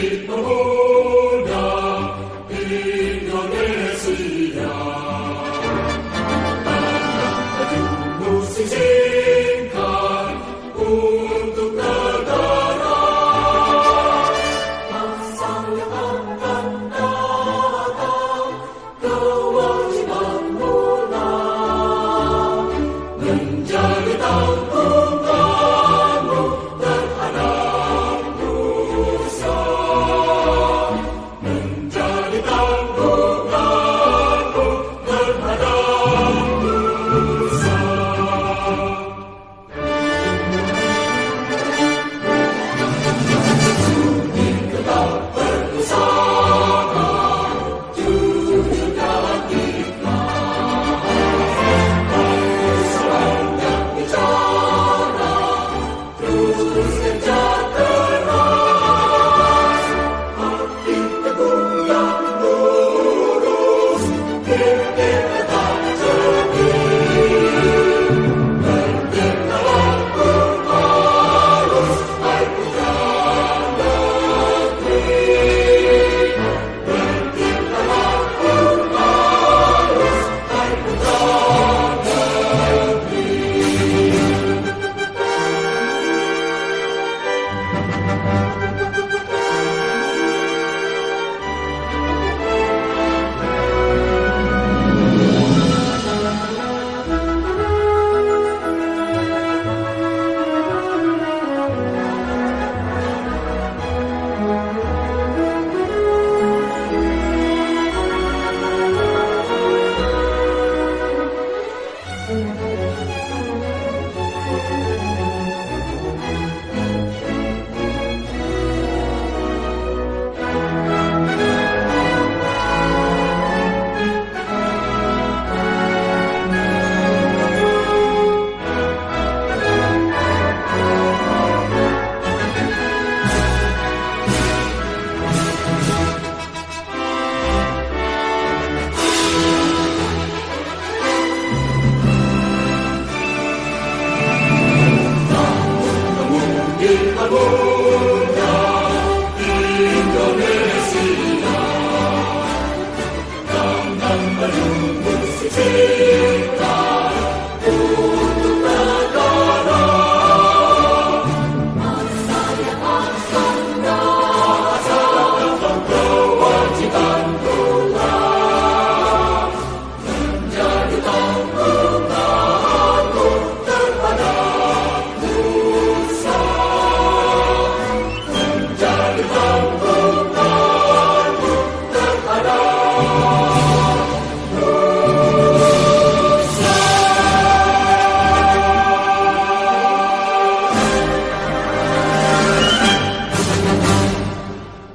the oh, Indonesia, Tangan Oh.